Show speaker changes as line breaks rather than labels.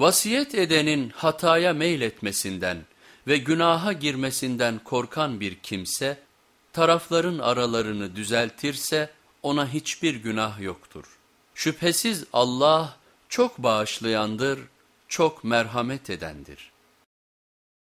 Vasiyet edenin hataya meyletmesinden ve günaha girmesinden korkan bir kimse, tarafların aralarını düzeltirse ona hiçbir günah yoktur. Şüphesiz Allah çok bağışlayandır, çok merhamet edendir.